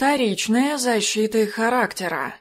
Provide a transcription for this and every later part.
Вторичная защита характера.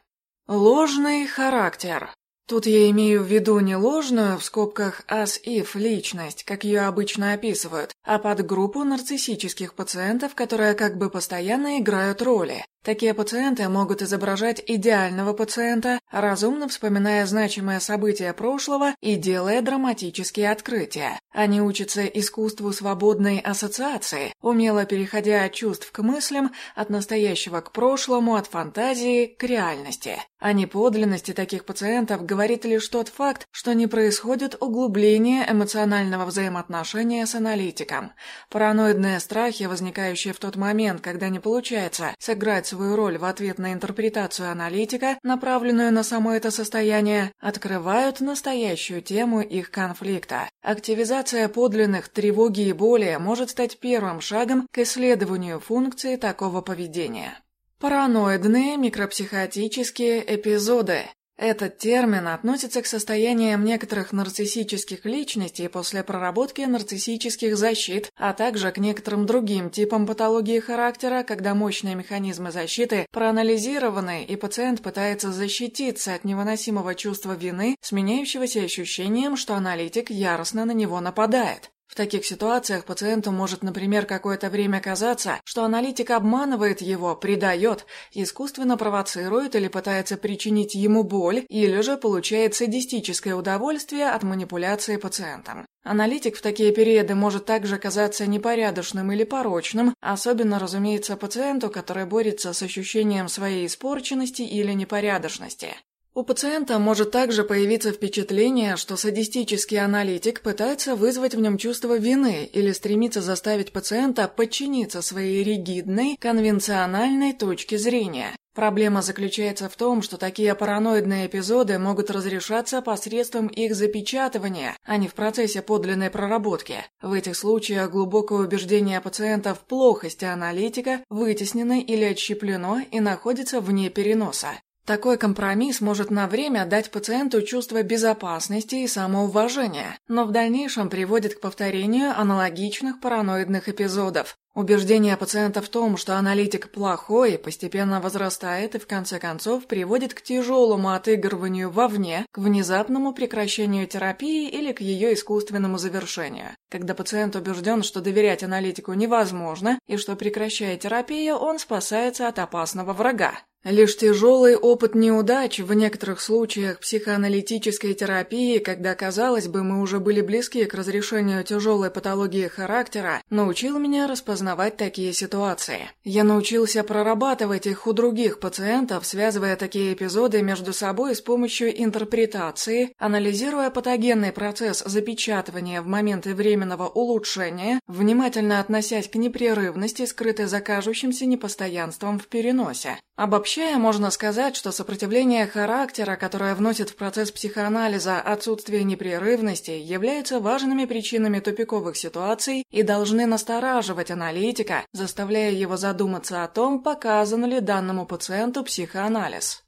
Ложный характер. Тут я имею в виду не ложную, в скобках as-if, личность, как ее обычно описывают, а подгруппу нарциссических пациентов, которые как бы постоянно играют роли. Такие пациенты могут изображать идеального пациента, разумно вспоминая значимые события прошлого и делая драматические открытия. Они учатся искусству свободной ассоциации, умело переходя от чувств к мыслям, от настоящего к прошлому, от фантазии к реальности. О неподлинности таких пациентов говорит лишь тот факт, что не происходит углубление эмоционального взаимоотношения с аналитиком. Параноидные страхи, возникающие в тот момент, когда не получается сыграть свою роль в ответ на интерпретацию аналитика, направленную на само это состояние, открывают настоящую тему их конфликта. Активизация подлинных тревоги и боли может стать первым шагом к исследованию функции такого поведения. Параноидные микропсихотические эпизоды. Этот термин относится к состояниям некоторых нарциссических личностей после проработки нарциссических защит, а также к некоторым другим типам патологии характера, когда мощные механизмы защиты проанализированы и пациент пытается защититься от невыносимого чувства вины, сменяющегося ощущением, что аналитик яростно на него нападает. В таких ситуациях пациенту может, например, какое-то время казаться, что аналитик обманывает его, предает, искусственно провоцирует или пытается причинить ему боль, или же получает садистическое удовольствие от манипуляции пациентом. Аналитик в такие периоды может также казаться непорядочным или порочным, особенно, разумеется, пациенту, который борется с ощущением своей испорченности или непорядочности. У пациента может также появиться впечатление, что садистический аналитик пытается вызвать в нем чувство вины или стремится заставить пациента подчиниться своей ригидной, конвенциональной точке зрения. Проблема заключается в том, что такие параноидные эпизоды могут разрешаться посредством их запечатывания, а не в процессе подлинной проработки. В этих случаях глубокое убеждение пациента в плохости аналитика вытеснено или отщеплено и находится вне переноса. Такой компромисс может на время дать пациенту чувство безопасности и самоуважения, но в дальнейшем приводит к повторению аналогичных параноидных эпизодов. Убеждение пациента в том, что аналитик плохой, постепенно возрастает и в конце концов приводит к тяжелому отыгрыванию вовне, к внезапному прекращению терапии или к ее искусственному завершению. Когда пациент убежден, что доверять аналитику невозможно и что прекращая терапию, он спасается от опасного врага. Лишь тяжелый опыт неудач в некоторых случаях психоаналитической терапии, когда, казалось бы, мы уже были близки к разрешению тяжелой патологии характера, научил меня распознавать такие ситуации. Я научился прорабатывать их у других пациентов, связывая такие эпизоды между собой с помощью интерпретации, анализируя патогенный процесс запечатывания в моменты временного улучшения, внимательно относясь к непрерывности, скрытой за кажущимся непостоянством в переносе. Обобщая, можно сказать, что сопротивление характера, которое вносит в процесс психоанализа отсутствие непрерывности, являются важными причинами тупиковых ситуаций и должны настораживать аналитика, заставляя его задуматься о том, показан ли данному пациенту психоанализ.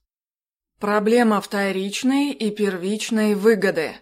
Проблема вторичной и первичной выгоды.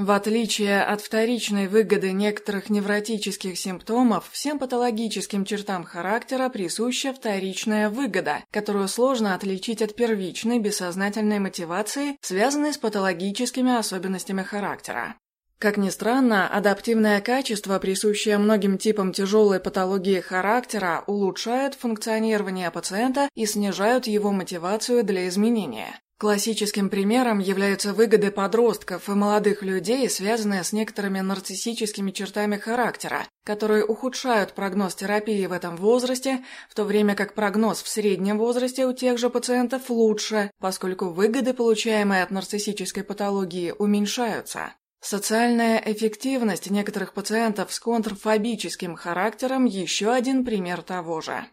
В отличие от вторичной выгоды некоторых невротических симптомов, всем патологическим чертам характера присуща вторичная выгода, которую сложно отличить от первичной бессознательной мотивации, связанной с патологическими особенностями характера. Как ни странно, адаптивное качество, присущее многим типам тяжелой патологии характера, улучшают функционирование пациента и снижают его мотивацию для изменения. Классическим примером являются выгоды подростков и молодых людей, связанные с некоторыми нарциссическими чертами характера, которые ухудшают прогноз терапии в этом возрасте, в то время как прогноз в среднем возрасте у тех же пациентов лучше, поскольку выгоды, получаемые от нарциссической патологии, уменьшаются. Социальная эффективность некоторых пациентов с контрфобическим характером – еще один пример того же.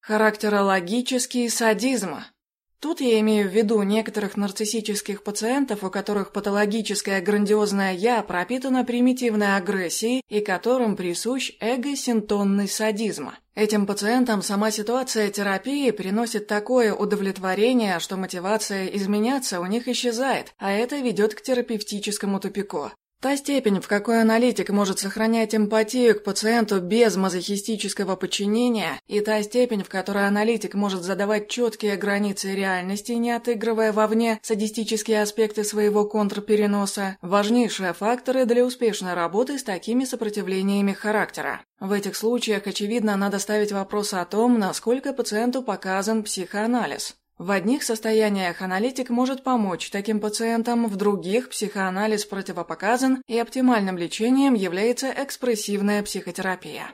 Характерологический садизм – Тут я имею в виду некоторых нарциссических пациентов, у которых патологическое грандиозное «я» пропитано примитивной агрессией и которым присущ эго-синтонный садизм. Этим пациентам сама ситуация терапии приносит такое удовлетворение, что мотивация изменяться у них исчезает, а это ведет к терапевтическому тупику. Та степень, в какой аналитик может сохранять эмпатию к пациенту без мазохистического подчинения, и та степень, в которой аналитик может задавать четкие границы реальности, не отыгрывая вовне садистические аспекты своего контрпереноса, важнейшие факторы для успешной работы с такими сопротивлениями характера. В этих случаях, очевидно, надо ставить вопрос о том, насколько пациенту показан психоанализ. В одних состояниях аналитик может помочь таким пациентам, в других психоанализ противопоказан и оптимальным лечением является экспрессивная психотерапия.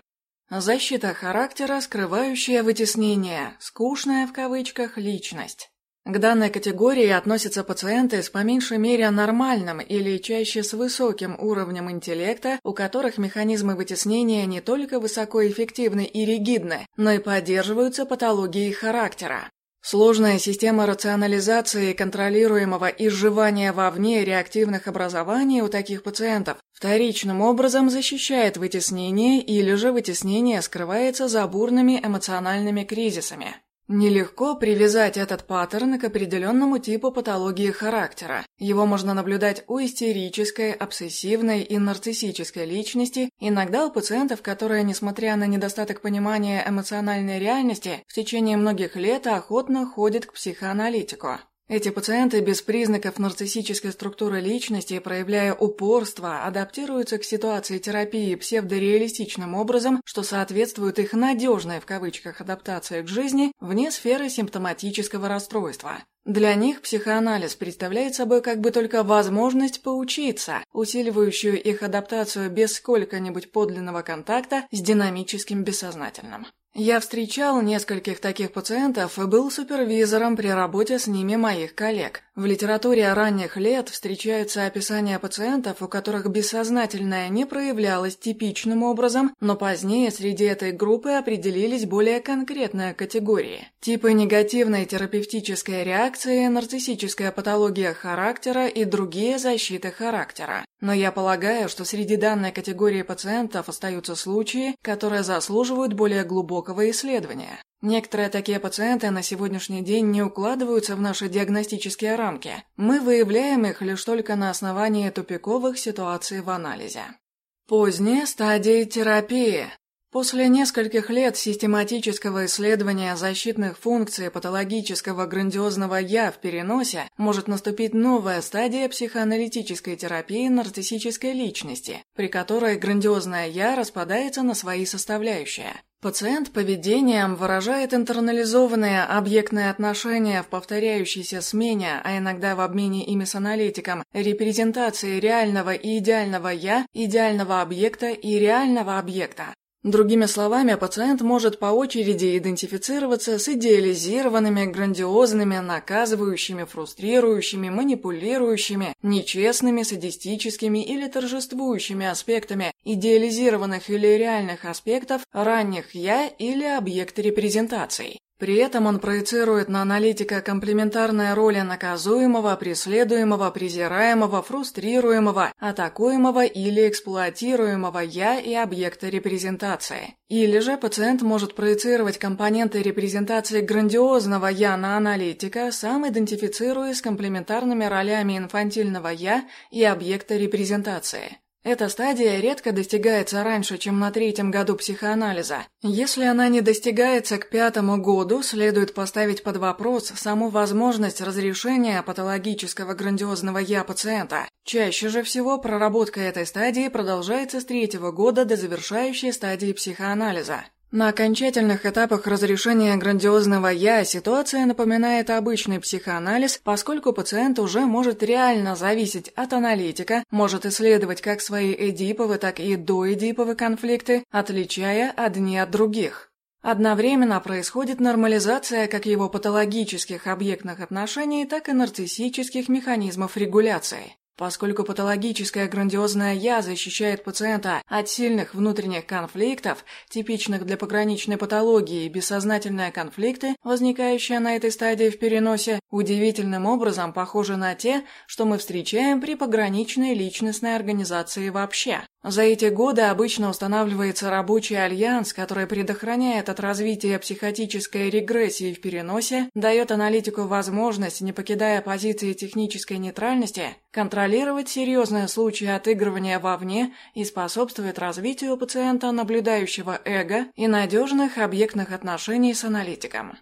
Защита характера, скрывающая вытеснение, скучная в кавычках личность. К данной категории относятся пациенты с по меньшей мере нормальным или чаще с высоким уровнем интеллекта, у которых механизмы вытеснения не только высокоэффективны и ригидны, но и поддерживаются патологией характера. Сложная система рационализации контролируемого изживания вовне реактивных образований у таких пациентов вторичным образом защищает вытеснение или же вытеснение скрывается за бурными эмоциональными кризисами. Нелегко привязать этот паттерн к определенному типу патологии характера. Его можно наблюдать у истерической, обсессивной и нарциссической личности, иногда у пациентов, которые, несмотря на недостаток понимания эмоциональной реальности, в течение многих лет охотно ходят к психоаналитику. Эти пациенты без признаков нарциссической структуры личности, проявляя упорство, адаптируются к ситуации терапии псевдореалистичным образом, что соответствует их «надежной» в кавычках адаптации к жизни вне сферы симптоматического расстройства. Для них психоанализ представляет собой как бы только возможность поучиться, усиливающую их адаптацию без сколько-нибудь подлинного контакта с динамическим бессознательным. Я встречал нескольких таких пациентов и был супервизором при работе с ними моих коллег. В литературе ранних лет встречаются описания пациентов, у которых бессознательное не проявлялось типичным образом, но позднее среди этой группы определились более конкретные категории. Типы негативной терапевтической реакции, нарциссическая патология характера и другие защиты характера. Но я полагаю, что среди данной категории пациентов остаются случаи, которые заслуживают более глубокого исследования. Некоторые такие пациенты на сегодняшний день не укладываются в наши диагностические рамки. Мы выявляем их лишь только на основании тупиковых ситуаций в анализе. Поздние стадии терапии. После нескольких лет систематического исследования защитных функций патологического грандиозного «я» в переносе может наступить новая стадия психоаналитической терапии нарциссической личности, при которой грандиозное «я» распадается на свои составляющие. Пациент поведением выражает интернализованные объектные отношения в повторяющейся смене, а иногда в обмене ими с аналитиком, репрезентации реального и идеального «я», идеального объекта и реального объекта. Другими словами, пациент может по очереди идентифицироваться с идеализированными, грандиозными, наказывающими, фрустрирующими, манипулирующими, нечестными, садистическими или торжествующими аспектами идеализированных или реальных аспектов ранних «я» или объекта репрезентаций. При этом он проецирует на аналитика комплементарные роли наказуемого, преследуемого, презираемого, фрустрируемого, атакуемого или эксплуатируемого «я» и объекта репрезентации. Или же пациент может проецировать компоненты репрезентации грандиозного «я» на аналитика, сам идентифицируясь с комплементарными ролями инфантильного «я» и объекта репрезентации. Эта стадия редко достигается раньше, чем на третьем году психоанализа. Если она не достигается к пятому году, следует поставить под вопрос саму возможность разрешения патологического грандиозного «я» пациента. Чаще же всего проработка этой стадии продолжается с третьего года до завершающей стадии психоанализа. На окончательных этапах разрешения грандиозного «я» ситуация напоминает обычный психоанализ, поскольку пациент уже может реально зависеть от аналитика, может исследовать как свои эдиповые, так и доэдиповые конфликты, отличая одни от других. Одновременно происходит нормализация как его патологических объектных отношений, так и нарциссических механизмов регуляции. Поскольку патологическое грандиозное «я» защищает пациента от сильных внутренних конфликтов, типичных для пограничной патологии, бессознательные конфликты, возникающие на этой стадии в переносе, удивительным образом похожи на те, что мы встречаем при пограничной личностной организации вообще. За эти годы обычно устанавливается рабочий альянс, который предохраняет от развития психотической регрессии в переносе, дает аналитику возможность, не покидая позиции технической нейтральности, контролировать серьезные случаи отыгрывания вовне и способствует развитию пациента наблюдающего эго и надежных объектных отношений с аналитиком.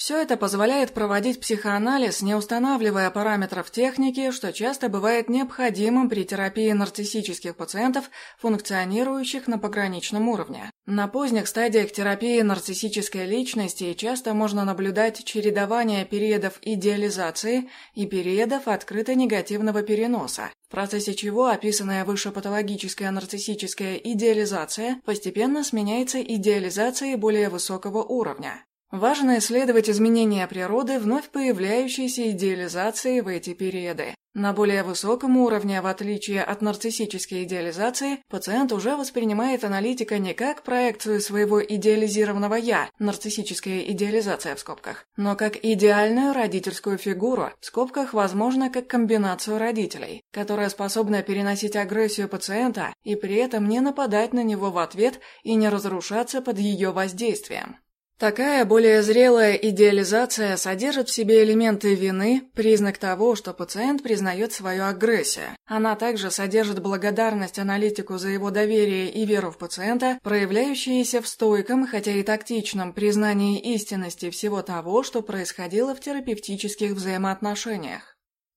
Все это позволяет проводить психоанализ, не устанавливая параметров техники, что часто бывает необходимым при терапии нарциссических пациентов, функционирующих на пограничном уровне. На поздних стадиях терапии нарциссической личности часто можно наблюдать чередование периодов идеализации и периодов открыто негативного переноса, в процессе чего описанная выше патологическая нарциссическая идеализация постепенно сменяется идеализацией более высокого уровня. Важно исследовать изменения природы вновь появляющейся идеализации в эти периоды. На более высоком уровне, в отличие от нарциссической идеализации, пациент уже воспринимает аналитика не как проекцию своего идеализированного «я», нарциссическая идеализация в скобках, но как идеальную родительскую фигуру, в скобках, возможно, как комбинацию родителей, которая способна переносить агрессию пациента и при этом не нападать на него в ответ и не разрушаться под ее воздействием. Такая более зрелая идеализация содержит в себе элементы вины, признак того, что пациент признает свою агрессию. Она также содержит благодарность аналитику за его доверие и веру в пациента, проявляющиеся в стойком, хотя и тактичном, признании истинности всего того, что происходило в терапевтических взаимоотношениях.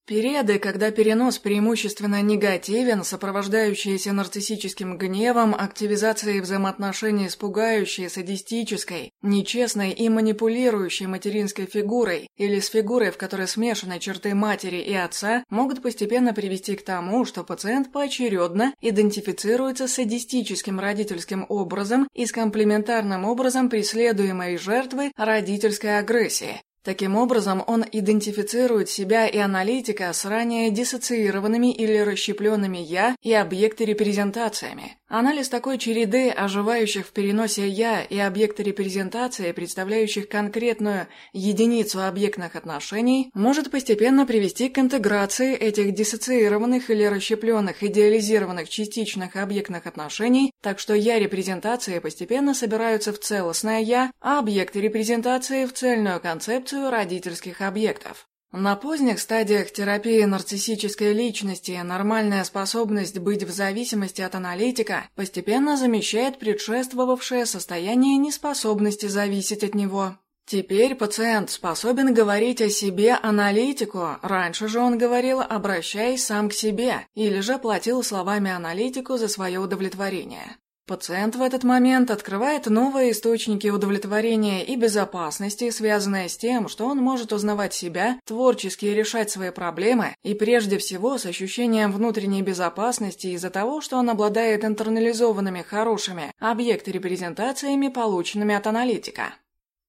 Периоды, когда перенос преимущественно негативен, сопровождающиеся нарциссическим гневом, активизацией взаимоотношений с пугающей, садистической, нечестной и манипулирующей материнской фигурой или с фигурой, в которой смешаны черты матери и отца, могут постепенно привести к тому, что пациент поочередно идентифицируется с садистическим родительским образом и с комплементарным образом преследуемой жертвы родительской агрессии, Таким образом, он идентифицирует себя и аналитика с ранее диссоциированными или расщепленными «я» и объекты-репрезентациями. Анализ такой череды оживающих в переносе «я» и объекты репрезентации, представляющих конкретную единицу объектных отношений, может постепенно привести к интеграции этих диссоциированных или расщепленных идеализированных частичных объектных отношений, так что «я» репрезентации постепенно собираются в целостное «я», а объекты репрезентации в цельную концепцию родительских объектов. На поздних стадиях терапии нарциссической личности нормальная способность быть в зависимости от аналитика постепенно замещает предшествовавшее состояние неспособности зависеть от него. Теперь пациент способен говорить о себе аналитику, раньше же он говорил, обращаясь сам к себе, или же платил словами аналитику за свое удовлетворение. Пациент в этот момент открывает новые источники удовлетворения и безопасности, связанные с тем, что он может узнавать себя, творчески решать свои проблемы и прежде всего с ощущением внутренней безопасности из-за того, что он обладает интернализованными хорошими объект-репрезентациями, полученными от аналитика.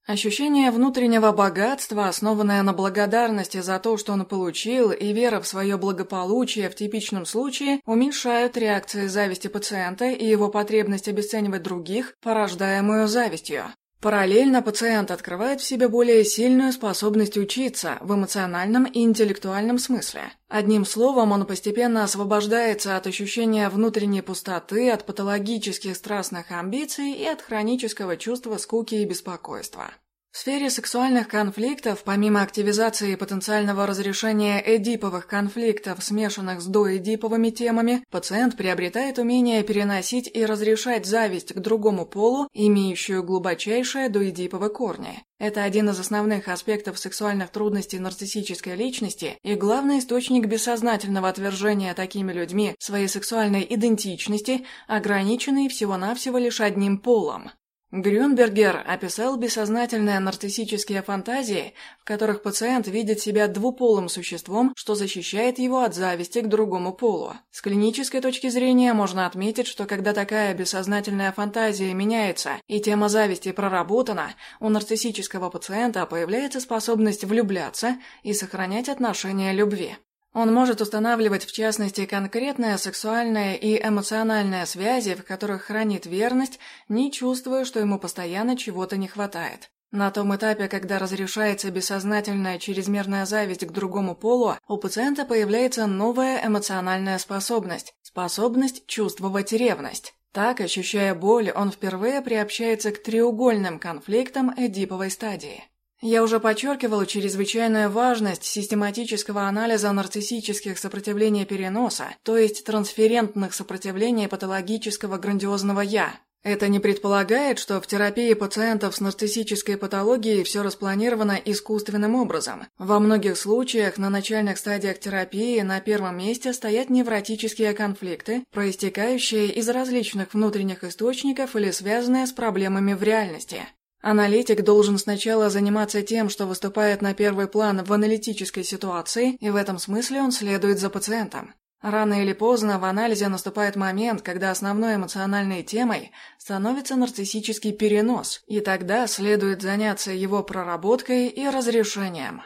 Ощущение внутреннего богатства, основанное на благодарности за то, что он получил, и вера в свое благополучие в типичном случае уменьшают реакции зависти пациента и его потребность обесценивать других, порождаемую завистью. Параллельно пациент открывает в себе более сильную способность учиться в эмоциональном и интеллектуальном смысле. Одним словом, он постепенно освобождается от ощущения внутренней пустоты, от патологических страстных амбиций и от хронического чувства скуки и беспокойства. В сфере сексуальных конфликтов, помимо активизации потенциального разрешения эдиповых конфликтов, смешанных с доэдиповыми темами, пациент приобретает умение переносить и разрешать зависть к другому полу, имеющую глубочайшие доэдиповые корни. Это один из основных аспектов сексуальных трудностей нарциссической личности и главный источник бессознательного отвержения такими людьми своей сексуальной идентичности, ограниченной всего-навсего лишь одним полом. Грюнбергер описал бессознательные нарциссические фантазии, в которых пациент видит себя двуполым существом, что защищает его от зависти к другому полу. С клинической точки зрения можно отметить, что когда такая бессознательная фантазия меняется и тема зависти проработана, у нарциссического пациента появляется способность влюбляться и сохранять отношения любви. Он может устанавливать в частности конкретные сексуальные и эмоциональные связи, в которых хранит верность, не чувствуя, что ему постоянно чего-то не хватает. На том этапе, когда разрешается бессознательная чрезмерная зависть к другому полу, у пациента появляется новая эмоциональная способность – способность чувствовать ревность. Так, ощущая боль, он впервые приобщается к треугольным конфликтам эдиповой стадии. Я уже подчеркивал чрезвычайную важность систематического анализа нарциссических сопротивлений переноса, то есть трансферентных сопротивлений патологического грандиозного «я», это не предполагает, что в терапии пациентов с нарциссической патологией все распланировано искусственным образом. Во многих случаях на начальных стадиях терапии на первом месте стоят невротические конфликты, проистекающие из различных внутренних источников или связанные с проблемами в реальности. Аналитик должен сначала заниматься тем, что выступает на первый план в аналитической ситуации, и в этом смысле он следует за пациентом. Рано или поздно в анализе наступает момент, когда основной эмоциональной темой становится нарциссический перенос, и тогда следует заняться его проработкой и разрешением.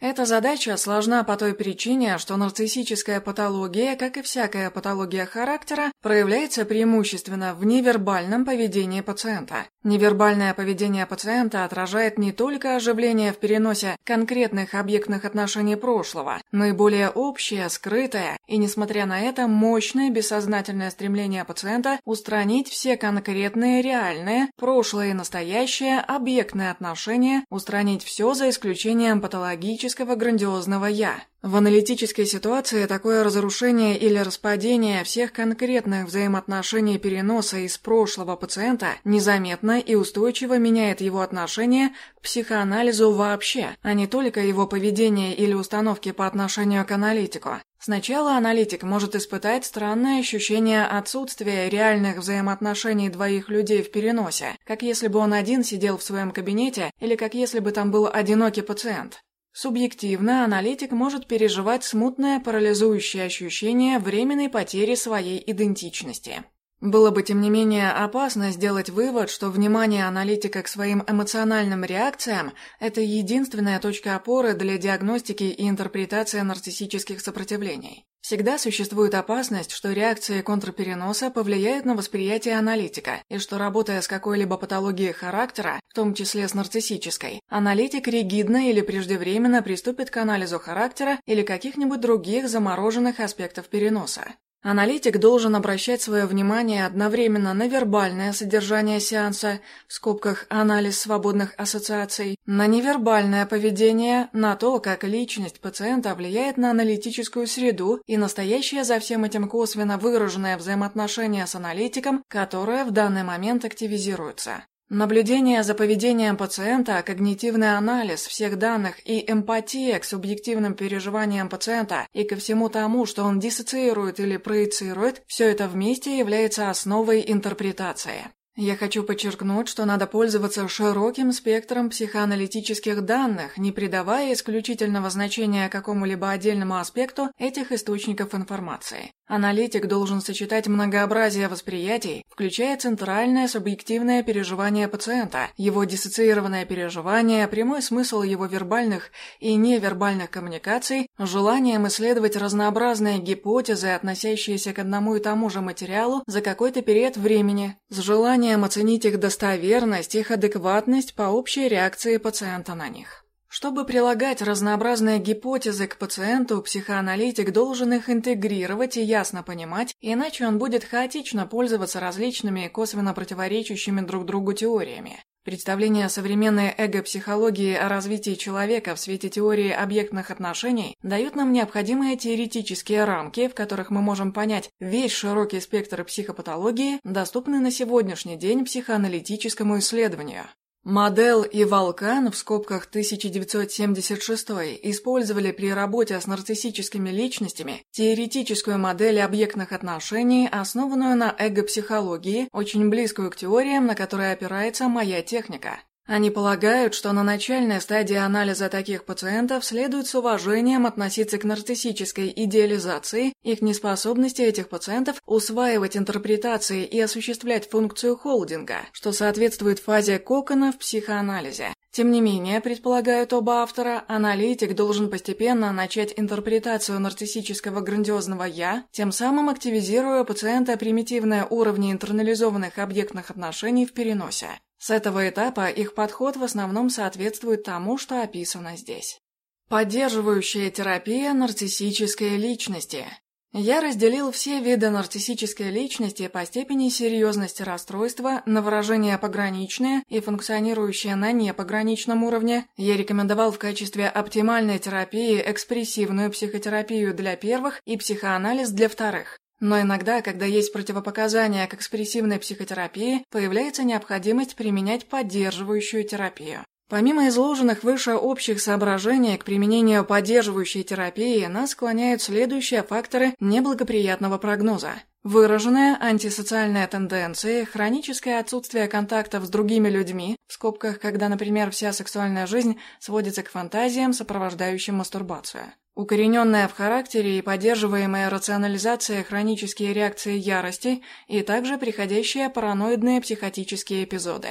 Эта задача сложна по той причине, что нарциссическая патология, как и всякая патология характера, проявляется преимущественно в невербальном поведении пациента. Невербальное поведение пациента отражает не только оживление в переносе конкретных объектных отношений прошлого, но и более общее, скрытое и, несмотря на это, мощное бессознательное стремление пациента устранить все конкретные, реальные, прошлое и настоящее, объектные отношения, устранить все за исключением патологических аналитического грандиозного «я». В аналитической ситуации такое разрушение или распадение всех конкретных взаимоотношений переноса из прошлого пациента незаметно и устойчиво меняет его отношение к психоанализу вообще, а не только его поведение или установки по отношению к аналитику. Сначала аналитик может испытать странное ощущение отсутствия реальных взаимоотношений двоих людей в переносе, как если бы он один сидел в своем кабинете или как если бы там был одинокий пациент. Субъективно аналитик может переживать смутное парализующее ощущение временной потери своей идентичности. Было бы, тем не менее, опасно сделать вывод, что внимание аналитика к своим эмоциональным реакциям – это единственная точка опоры для диагностики и интерпретации нарциссических сопротивлений. Всегда существует опасность, что реакции контрпереноса повлияют на восприятие аналитика, и что, работая с какой-либо патологией характера, в том числе с нарциссической, аналитик ригидно или преждевременно приступит к анализу характера или каких-нибудь других замороженных аспектов переноса. Аналитик должен обращать свое внимание одновременно на вербальное содержание сеанса, в скобках анализ свободных ассоциаций, на невербальное поведение, на то, как личность пациента влияет на аналитическую среду и настоящее за всем этим косвенно выраженное взаимоотношение с аналитиком, которое в данный момент активизируется. Наблюдение за поведением пациента, когнитивный анализ всех данных и эмпатия к субъективным переживаниям пациента и ко всему тому, что он диссоциирует или проецирует, все это вместе является основой интерпретации. Я хочу подчеркнуть, что надо пользоваться широким спектром психоаналитических данных, не придавая исключительного значения какому-либо отдельному аспекту этих источников информации. Аналитик должен сочетать многообразие восприятий, включая центральное субъективное переживание пациента, его диссоциированное переживание, прямой смысл его вербальных и невербальных коммуникаций, желанием исследовать разнообразные гипотезы, относящиеся к одному и тому же материалу за какой-то период времени, с желанием оценить их достоверность, их адекватность по общей реакции пациента на них. Чтобы прилагать разнообразные гипотезы к пациенту, психоаналитик должен их интегрировать и ясно понимать, иначе он будет хаотично пользоваться различными косвенно противоречащими друг другу теориями. Представления современной эго-психологии о развитии человека в свете теории объектных отношений дают нам необходимые теоретические рамки, в которых мы можем понять весь широкий спектр психопатологии, доступный на сегодняшний день психоаналитическому исследованию. Модел и Волкан в скобках 1976 использовали при работе с нарциссическими личностями теоретическую модель объектных отношений, основанную на эго-психологии, очень близкую к теориям, на которые опирается моя техника. Они полагают, что на начальной стадии анализа таких пациентов следует с уважением относиться к нарциссической идеализации, их неспособности этих пациентов усваивать интерпретации и осуществлять функцию холдинга, что соответствует фазе кокона в психоанализе. Тем не менее, предполагают оба автора, аналитик должен постепенно начать интерпретацию нарциссического грандиозного «я», тем самым активизируя пациента примитивные уровни интернализованных объектных отношений в переносе. С этого этапа их подход в основном соответствует тому, что описано здесь. Поддерживающая терапия нарциссической личности. Я разделил все виды нарциссической личности по степени серьезности расстройства на выражение пограничное и функционирующее на непограничном уровне. Я рекомендовал в качестве оптимальной терапии экспрессивную психотерапию для первых и психоанализ для вторых. Но иногда, когда есть противопоказания к экспрессивной психотерапии, появляется необходимость применять поддерживающую терапию. Помимо изложенных выше общих соображений к применению поддерживающей терапии, нас склоняют следующие факторы неблагоприятного прогноза. Выраженная антисоциальная тенденция, хроническое отсутствие контактов с другими людьми, в скобках, когда, например, вся сексуальная жизнь сводится к фантазиям, сопровождающим мастурбацию. Укорененная в характере и поддерживаемая рационализация хронические реакции ярости и также приходящие параноидные психотические эпизоды.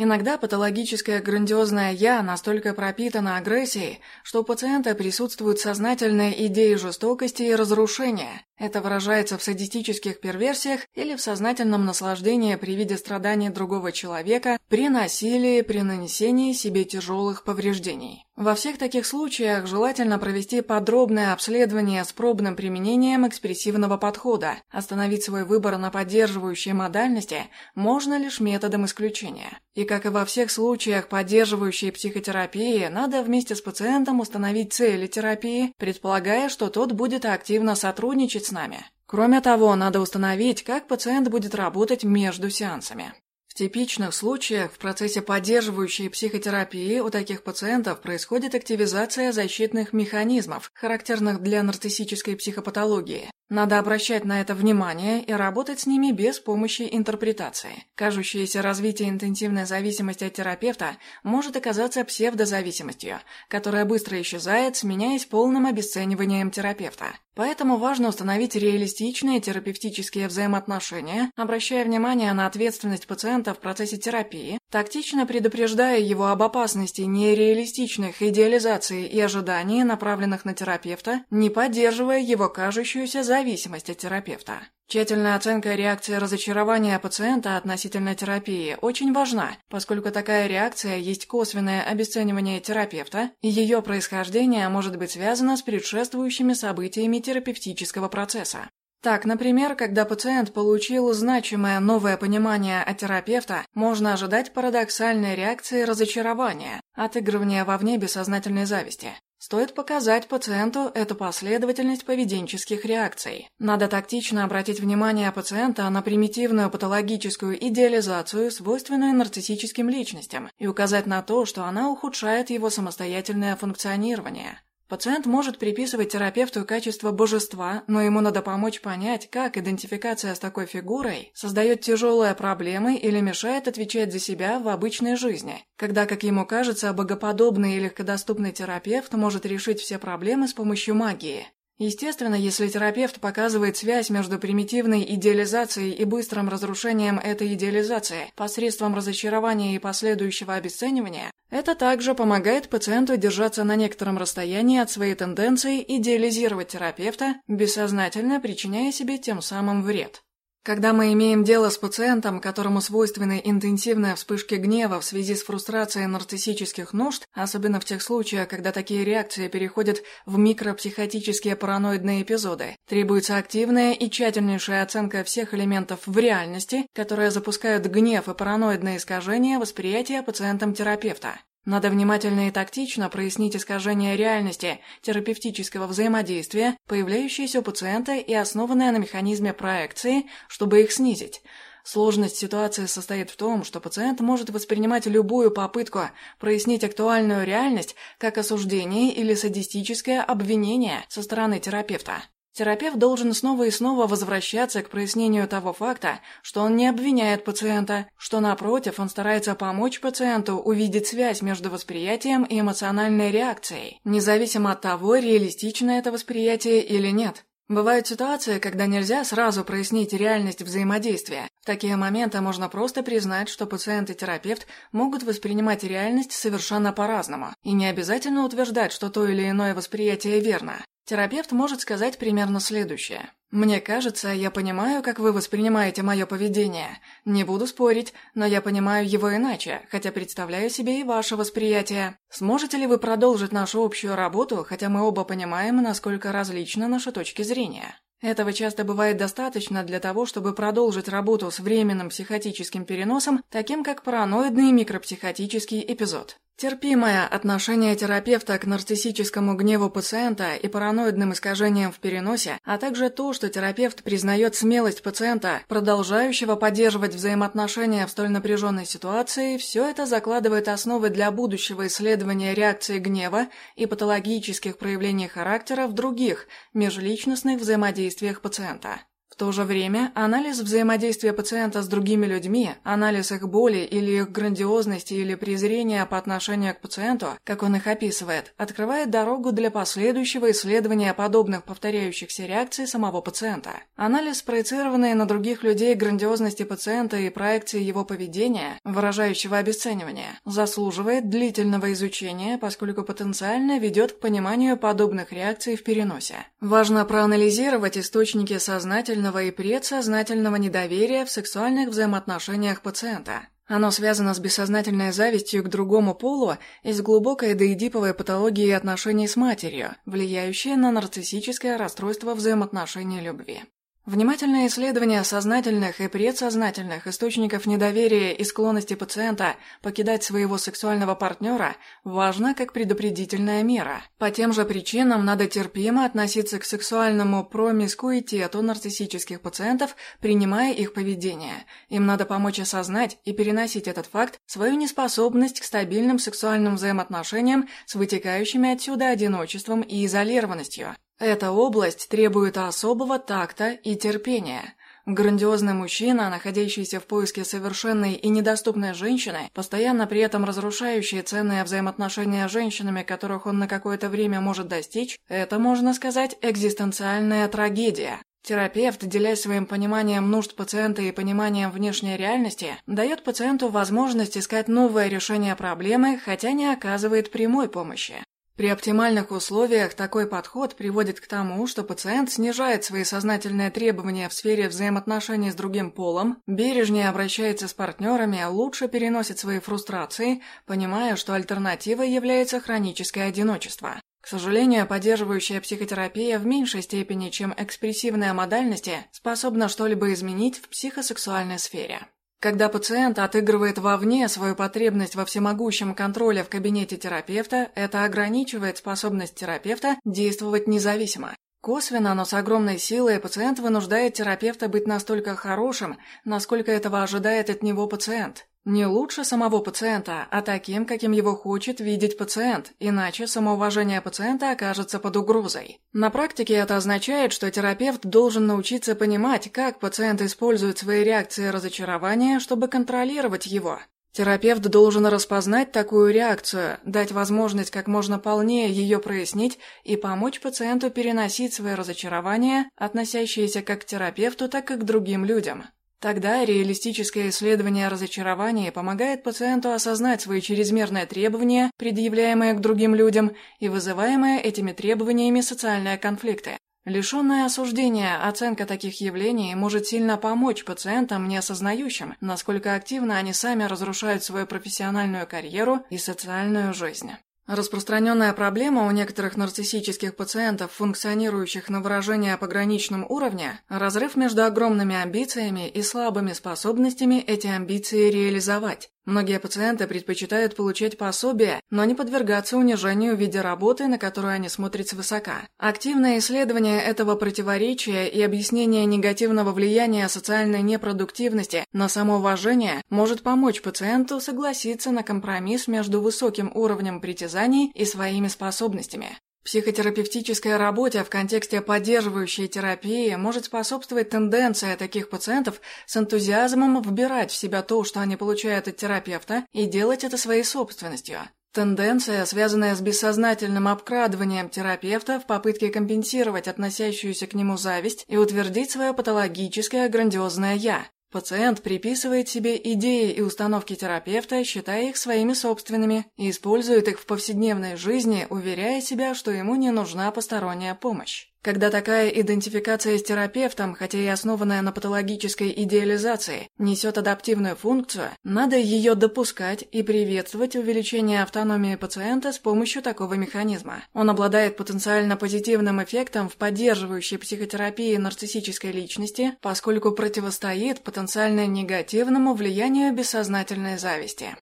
Иногда патологическое грандиозное «я» настолько пропитано агрессией, что у пациента присутствуют сознательные идеи жестокости и разрушения. Это выражается в садистических перверсиях или в сознательном наслаждении при виде страданий другого человека, при насилии, при нанесении себе тяжелых повреждений. Во всех таких случаях желательно провести подробное обследование с пробным применением экспрессивного подхода. Остановить свой выбор на поддерживающей модальности можно лишь методом исключения. И как и во всех случаях поддерживающей психотерапии, надо вместе с пациентом установить цели терапии, предполагая, что тот будет активно сотрудничать с нами. Кроме того, надо установить, как пациент будет работать между сеансами типичных случаях в процессе поддерживающей психотерапии у таких пациентов происходит активизация защитных механизмов, характерных для нарциссической психопатологии. Надо обращать на это внимание и работать с ними без помощи интерпретации. Кажущееся развитие интенсивной зависимости от терапевта может оказаться псевдозависимостью, которая быстро исчезает, сменяясь полным обесцениванием терапевта. Поэтому важно установить реалистичные терапевтические взаимоотношения, обращая внимание на ответственность пациента в процессе терапии, тактично предупреждая его об опасности нереалистичных идеализаций и ожиданий, направленных на терапевта, не поддерживая его кажущуюся зависимость от терапевта. Тщательная оценка реакции разочарования пациента относительно терапии очень важна, поскольку такая реакция есть косвенное обесценивание терапевта, и ее происхождение может быть связано с предшествующими событиями терапевтического процесса. Так, например, когда пациент получил значимое новое понимание от терапевта, можно ожидать парадоксальной реакции разочарования, отыгрывания вовне бессознательной зависти. Стоит показать пациенту эту последовательность поведенческих реакций. Надо тактично обратить внимание пациента на примитивную патологическую идеализацию, свойственную нарциссическим личностям, и указать на то, что она ухудшает его самостоятельное функционирование. Пациент может приписывать терапевту качество божества, но ему надо помочь понять, как идентификация с такой фигурой создает тяжелые проблемы или мешает отвечать за себя в обычной жизни, когда, как ему кажется, богоподобный и легкодоступный терапевт может решить все проблемы с помощью магии. Естественно, если терапевт показывает связь между примитивной идеализацией и быстрым разрушением этой идеализации посредством разочарования и последующего обесценивания, это также помогает пациенту держаться на некотором расстоянии от своей тенденции идеализировать терапевта, бессознательно причиняя себе тем самым вред. Когда мы имеем дело с пациентом, которому свойственны интенсивные вспышки гнева в связи с фрустрацией нарциссических нужд, особенно в тех случаях, когда такие реакции переходят в микропсихотические параноидные эпизоды, требуется активная и тщательнейшая оценка всех элементов в реальности, которые запускают гнев и параноидные искажения восприятия пациентом терапевта. Надо внимательно и тактично прояснить искажение реальности терапевтического взаимодействия, появляющиеся у пациента и основанные на механизме проекции, чтобы их снизить. Сложность ситуации состоит в том, что пациент может воспринимать любую попытку прояснить актуальную реальность как осуждение или садистическое обвинение со стороны терапевта. Терапевт должен снова и снова возвращаться к прояснению того факта, что он не обвиняет пациента, что напротив он старается помочь пациенту увидеть связь между восприятием и эмоциональной реакцией, независимо от того, реалистично это восприятие или нет. Бывают ситуации, когда нельзя сразу прояснить реальность взаимодействия. Такие моменты можно просто признать, что пациент и терапевт могут воспринимать реальность совершенно по-разному, и не обязательно утверждать, что то или иное восприятие верно. Терапевт может сказать примерно следующее. «Мне кажется, я понимаю, как вы воспринимаете мое поведение. Не буду спорить, но я понимаю его иначе, хотя представляю себе и ваше восприятие. Сможете ли вы продолжить нашу общую работу, хотя мы оба понимаем, насколько различны наши точки зрения?» Этого часто бывает достаточно для того, чтобы продолжить работу с временным психотическим переносом, таким как параноидный микропсихотический эпизод. Терпимое отношение терапевта к нарциссическому гневу пациента и параноидным искажениям в переносе, а также то, что терапевт признает смелость пациента, продолжающего поддерживать взаимоотношения в столь напряженной ситуации, все это закладывает основы для будущего исследования реакции гнева и патологических проявлений характера в других межличностных взаимодействиях пациента. То же время анализ взаимодействия пациента с другими людьми, анализ их боли или их грандиозности или презрения по отношению к пациенту, как он их описывает, открывает дорогу для последующего исследования подобных повторяющихся реакций самого пациента. Анализ, проецированный на других людей грандиозности пациента и проекции его поведения, выражающего обесценивание, заслуживает длительного изучения, поскольку потенциально ведет к пониманию подобных реакций в переносе. Важно проанализировать источники сознательного сознательного и предсознательного недоверия в сексуальных взаимоотношениях пациента. Оно связано с бессознательной завистью к другому полу и с глубокой доэдиповой патологией отношений с матерью, влияющей на нарциссическое расстройство взаимоотношений любви. Внимательное исследование сознательных и предсознательных источников недоверия и склонности пациента покидать своего сексуального партнера важно как предупредительная мера. По тем же причинам надо терпимо относиться к сексуальному промискуитету нарциссических пациентов, принимая их поведение. Им надо помочь осознать и переносить этот факт, свою неспособность к стабильным сексуальным взаимоотношениям с вытекающими отсюда одиночеством и изолированностью. Эта область требует особого такта и терпения. Грандиозный мужчина, находящийся в поиске совершенной и недоступной женщины, постоянно при этом разрушающий ценные взаимоотношения с женщинами, которых он на какое-то время может достичь, это, можно сказать, экзистенциальная трагедия. Терапевт, делясь своим пониманием нужд пациента и пониманием внешней реальности, дает пациенту возможность искать новое решение проблемы, хотя не оказывает прямой помощи. При оптимальных условиях такой подход приводит к тому, что пациент снижает свои сознательные требования в сфере взаимоотношений с другим полом, бережнее обращается с партнерами, лучше переносит свои фрустрации, понимая, что альтернативой является хроническое одиночество. К сожалению, поддерживающая психотерапия в меньшей степени, чем экспрессивная модальности, способна что-либо изменить в психосексуальной сфере. Когда пациент отыгрывает вовне свою потребность во всемогущем контроле в кабинете терапевта, это ограничивает способность терапевта действовать независимо. Косвенно, но с огромной силой пациент вынуждает терапевта быть настолько хорошим, насколько этого ожидает от него пациент. Не лучше самого пациента, а таким, каким его хочет видеть пациент, иначе самоуважение пациента окажется под угрозой. На практике это означает, что терапевт должен научиться понимать, как пациент использует свои реакции разочарования, чтобы контролировать его. Терапевт должен распознать такую реакцию, дать возможность как можно полнее ее прояснить и помочь пациенту переносить свои разочарования, относящиеся как к терапевту, так и к другим людям. Тогда реалистическое исследование разочарования помогает пациенту осознать свои чрезмерные требования, предъявляемые к другим людям, и вызываемые этими требованиями социальные конфликты. Лишенная осуждения оценка таких явлений может сильно помочь пациентам, не осознающим, насколько активно они сами разрушают свою профессиональную карьеру и социальную жизнь. Распространенная проблема у некоторых нарциссических пациентов, функционирующих на выражение пограничном уровне, разрыв между огромными амбициями и слабыми способностями эти амбиции реализовать. Многие пациенты предпочитают получать пособие, но не подвергаться унижению в виде работы, на которую они смотрят свысока. Активное исследование этого противоречия и объяснение негативного влияния социальной непродуктивности на самоуважение может помочь пациенту согласиться на компромисс между высоким уровнем притязаний и своими способностями. Психотерапевтическая работа в контексте поддерживающей терапии может способствовать тенденции таких пациентов с энтузиазмом вбирать в себя то, что они получают от терапевта, и делать это своей собственностью. Тенденция, связанная с бессознательным обкрадыванием терапевта в попытке компенсировать относящуюся к нему зависть и утвердить свое патологическое грандиозное «я». Пациент приписывает себе идеи и установки терапевта, считая их своими собственными, и использует их в повседневной жизни, уверяя себя, что ему не нужна посторонняя помощь. Когда такая идентификация с терапевтом, хотя и основанная на патологической идеализации, несет адаптивную функцию, надо ее допускать и приветствовать увеличение автономии пациента с помощью такого механизма. Он обладает потенциально позитивным эффектом в поддерживающей психотерапии нарциссической личности, поскольку противостоит потенциально негативному влиянию бессознательной зависти.